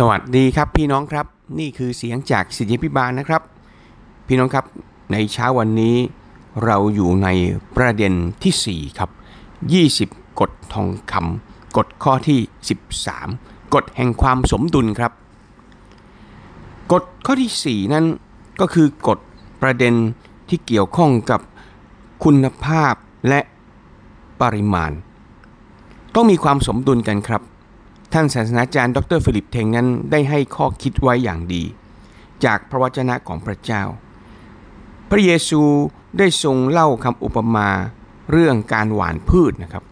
สวัสดีครับพี่น้องครับนี่คือเสียงจากสิทธิพิบาลนะครับ พี่น้องครับในเช้าวันนี้เราอยู่ในประเด็นที่ 4 ครับ 20 กฎทองคำกฎข้อที่ 13 กฎแห่งความสมดุลครับ กฎข้อที่ 4 นั้นก็คือกฎประเด็นที่เกี่ยวข้องกับคุณภาพและปริมาณ ต้องมีความสมดุลกันครับ ท่านศาสนาจารย์ ดรฟิลิปเทงนั้นได้ให้ข้อคิดไว้อย่างดี จากพระวจนะของพระเจ้า พระเยซูได้ทรงเล่าคำอุปมาเรื่องการหว่านพืชนะครับ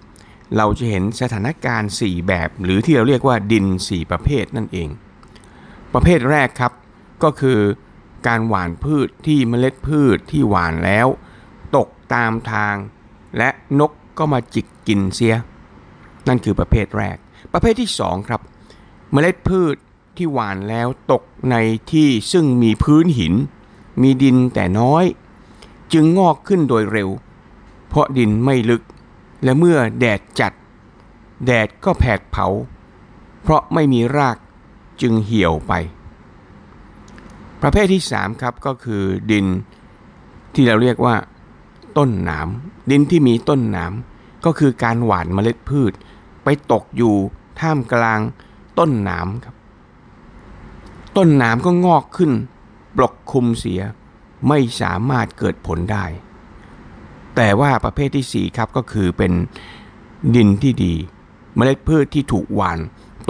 เราจะเห็นสถานการณ์ 4 แบบ หรือที่เราเรียกว่าดิน 4 ประเภทนั่นเอง ประเภทแรกครับก็คือการหว่านพืชที่เมล็ดพืชที่หว่านแล้ว ตกตามทาง และนกก็มาจิกกินเสีย นั่นคือประเภทแรก ประเภทที่ 2 ครับ เมล็ดพืชที่หว่านแล้วตกในที่ซึ่งมีพื้นหิน มีดินแต่น้อย จึงงอกขึ้นโดยเร็ว เพราะดินไม่ลึก และเมื่อแดดจัด แดดก็แผดเผา เพราะไม่มีรากจึงเหี่ยวไป ประเภทที่ 3 ครับก็คือดินที่เราเรียกว่า ต้นหนามดินที่มีต้นหนามก็คือการหว่านเมล็ดพืช ไปตกอยู่ท่ามกลางต้นหนามครับ ต้นหนามก็งอกขึ้น ปกคลุมเสียไม่สามารถเกิดผลได้ แต่ว่าประเภทที่4ครับก็คือเป็นดินที่ดีเมล็ดพืชที่ถูกหว่าน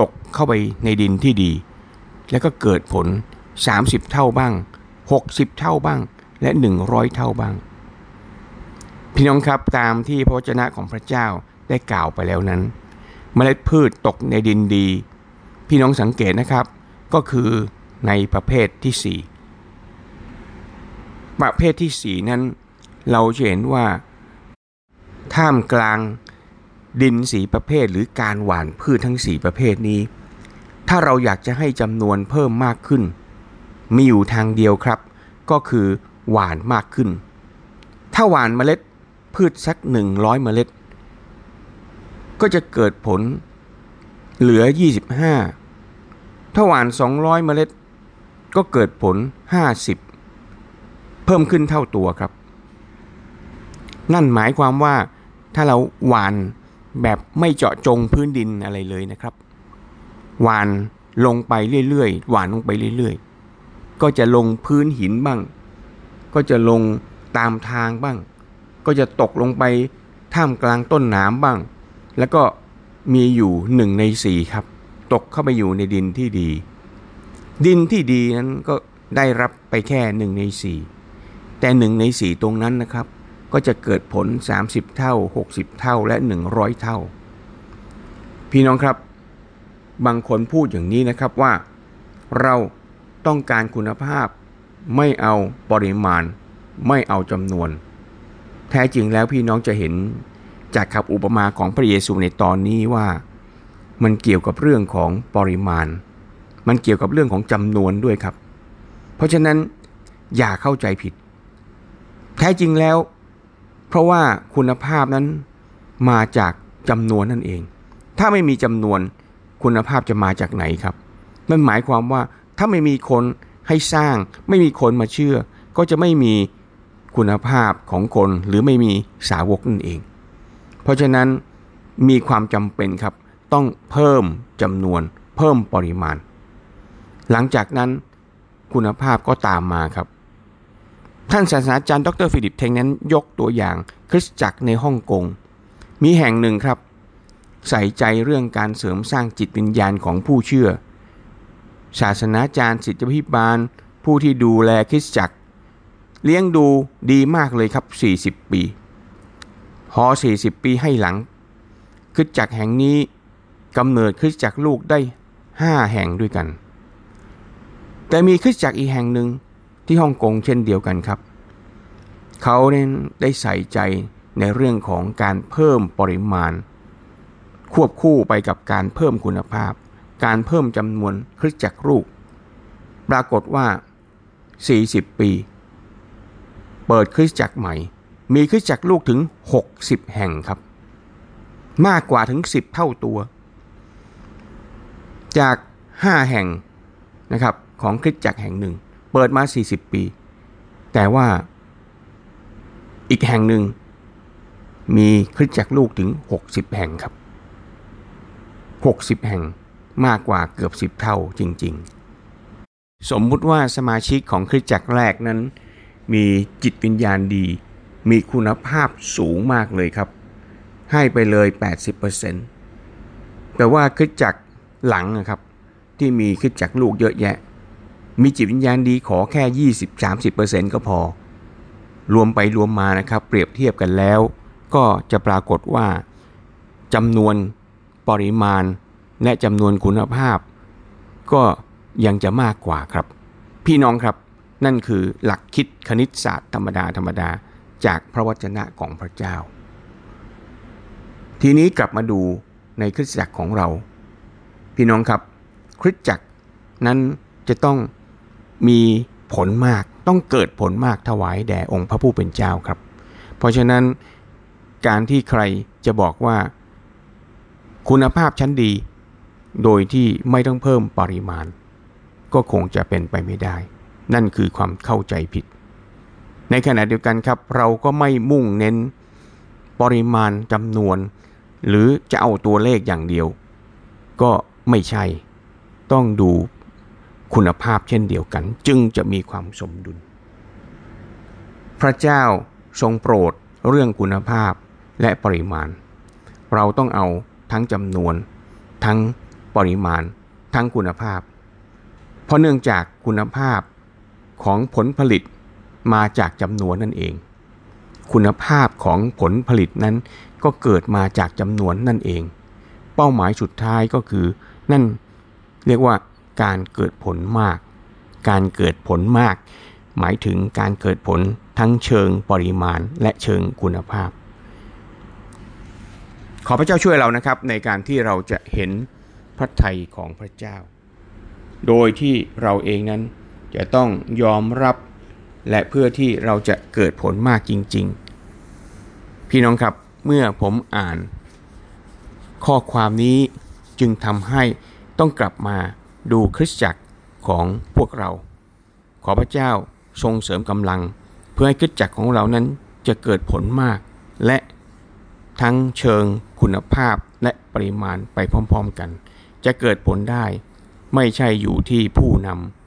ตกเข้าไปในดินที่ดี แล้วก็เกิดผล 30 เท่าบ้าง 60 เท่าบ้าง และ 100 เท่าบ้าง พี่น้องครับตามที่พระวจนะของพระเจ้าได้กล่าวไปแล้วนั้น เมล็ดพืชตกในดินดี พี่น้องสังเกตนะครับ ก็คือในประเภทที่ 4 ประเภทที่ 4 นั้น เราจะเห็นว่าท่ามกลางดินสีประเภทหรือการหว่านพืชทั้ง 4 ประเภทนี้ ถ้าเราอยากจะให้จำนวนเพิ่มมากขึ้น มีอยู่ทางเดียวครับ ก็คือหว่านมากขึ้น ถ้าหว่านเมล็ดพืชสัก 100 เมล็ด ก็จะเกิดผลเหลือ 25 ถ้าหว่าน 200 เมล็ด ก็เกิดผล 50 เพิ่มขึ้นเท่าตัวครับ นั่นหมายความว่าถ้าเราหว่านแบบไม่เจาะจงพื้นดินอะไรเลยนะครับ หว่านลงไปเรื่อยๆ หว่านลงไปเรื่อยๆ ก็จะลงพื้นหินบ้าง ก็จะลงตามทางบ้าง ก็จะตกลงไปท่ามกลางต้นหนามบ้าง แล้วก็มีอยู่หนึ่งในสี่ครับ ตกเข้าไปอยู่ในดินที่ดี ดินที่ดีนั้นก็ได้รับไปแค่หนึ่งในสี่แต่หนึ่งในสี่ตรงนั้นนะครับ ก็จะเกิดผล 30 เท่า 60 เท่าและ 100 เท่า พี่น้องครับ บางคนพูดอย่างนี้นะครับว่า เราต้องการคุณภาพไม่เอาปริมาณ ไม่เอาจำนวน แท้จริงแล้วพี่น้องจะเห็น จากคำอุปมาของพระเยซูในตอนนี้ว่า มันเกี่ยวกับเรื่องของปริมาณ มันเกี่ยวกับเรื่องของจำนวนด้วยครับ เพราะฉะนั้นอย่าเข้าใจผิด แท้จริงแล้ว เพราะว่าคุณภาพนั้นมาจากจำนวนนั่นเอง ถ้าไม่มีจำนวนคุณภาพจะมาจากไหนครับนั่นหมายความว่าถ้าไม่มีคนให้สร้าง ไม่มีคนมาเชื่อ ก็จะไม่มีคุณภาพของคนหรือไม่มีสาวกนั่นเอง เพราะฉะนั้นมีความจำเป็นครับ ต้องเพิ่มจำนวน เพิ่มปริมาณ หลังจากนั้นคุณภาพก็ตามมาครับ ท่านศาสตราจารย์ดร. Philip Teng นั้นยกตัวอย่างคริสตจักรในฮ่องกง มีแห่งหนึ่งครับ ใส่ใจเรื่องการเสริมสร้างจิตวิญญาณของผู้เชื่อ ศาสนาจารย์ศิษยาภิบาล ผู้ที่ดูแลคริสตจักร เลี้ยงดูดีมากเลยครับ 40 ปี พอ40 ปีให้หลังคริสตจักรแห่งนี้กำเนิดคริสตจักรลูกได้ 5 แห่งด้วยกัน แต่มีคริสตจักรอีกแห่งหนึ่งที่ฮ่องกงเช่นเดียวกันครับ เขาเน้นได้ใส่ใจในเรื่องของการเพิ่มปริมาณ ควบคู่ไปกับการเพิ่มคุณภาพ การเพิ่มจำนวนคริสตจักรลูก ปรากฏว่า 40 ปี เปิดคริสตจักรใหม่ มีคริสตจักรลูกถึง 60 แห่งครับ มากกว่าถึง 10 เท่าตัว จาก 5 แห่งนะครับของคริสตจักรแห่งหนึ่ง เปิดมา 40 ปี แต่ว่าอีกแห่งหนึ่ง มีคริสตจักรลูกถึง 60 แห่งครับ 60 แห่งมากกว่าเกือบ 10 เท่าจริง ๆ สมมุติว่าสมาชิกของคริสตจักรแรกนั้น มีจิตวิญญาณดี มีคุณภาพสูงมากเลยครับ ให้ไปเลย 80%แต่ว่าคริสตจักหลังนะครับ ที่มีคริสตจักลูกเยอะแยะ มีจิตวิญญาณดีขอแค่ 20-30%ก็พอ รวมไปรวมมานะครับ เปรียบเทียบกันแล้ว ก็จะปรากฏว่าจำนวนปริมาณและจำนวนคุณภาพ ก็ยังจะมากกว่าครับ พี่น้องครับนั่นคือหลักคิดคณิตศาสตร์ธรรมดาธรรมดา จากพระวจนะของพระเจ้า ทีนี้กลับมาดูในคริสตจักรของเรา พี่น้องครับ คริสตจักรนั้นจะต้องมีผลมากต้องเกิดผลมากถวายแด่องค์พระผู้เป็นเจ้าครับ เพราะฉะนั้นการที่ใครจะบอกว่าคุณภาพชั้นดี โดยที่ไม่ต้องเพิ่มปริมาณ ก็คงจะเป็นไปไม่ได้ นั่นคือความเข้าใจผิด ในขณะเดียวกันครับเราก็ไม่มุ่งเน้นปริมาณจำนวน หรือจะเอาตัวเลขอย่างเดียว ก็ไม่ใช่ ต้องดูคุณภาพเช่นเดียวกัน จึงจะมีความสมดุล พระเจ้าทรงโปรดเรื่องคุณภาพและปริมาณ เราต้องเอาทั้งจำนวน ทั้งปริมาณ ทั้งคุณภาพ เพราะเนื่องจากคุณภาพของผลผลิต มาจากจำนวนนั่นเอง คุณภาพของผลผลิตนั้นก็เกิดมาจากจำนวนนั่นเอง เป้าหมายสุดท้ายก็คือ นั่นเรียกว่าการเกิดผลมาก การเกิดผลมาก หมายถึงการเกิดผลทั้งเชิงปริมาณและเชิงคุณภาพ ขอพระเจ้าช่วยเรานะครับ ในการที่เราจะเห็นพระทัยของพระเจ้า โดยที่เราเองนั้นจะต้องยอมรับ และเพื่อที่เราจะเกิดผลมากจริง ๆ พี่น้องครับเมื่อผมอ่าน ข้อความนี้จึงทำให้ต้องกลับมาดูคริสตจักรของพวกเรา ขอพระเจ้าทรงเสริมกำลัง เพื่อให้คริสตจักรของเรานั้นจะเกิดผลมาก และทั้งเชิงคุณภาพและปริมาณไปพร้อมๆกัน จะเกิดผลได้ ไม่ใช่อยู่ที่ผู้นำ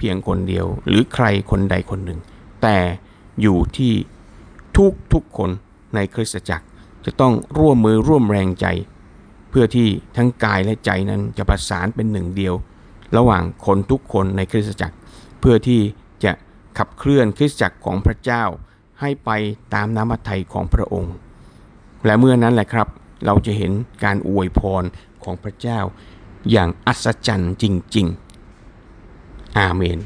เพียงคนเดียว หรือใครคนใดคนหนึ่ง แต่อยู่ที่ทุกทุกคนในคริสตจักรจะต้องร่วมมือร่วมแรงใจ เพื่อที่ทั้งกายและใจนั้นจะประสานเป็นหนึ่งเดียว ระหว่างคนทุกคนในคริสตจักร เพื่อที่จะขับเคลื่อนคริสตจักรของพระเจ้า ให้ไปตามน้ำพระทัยของพระองค์ และเมื่อนั้นแหละครับ เราจะเห็นการอวยพรของพระเจ้าอย่างอัศจรรย์จริง ๆ อาเมน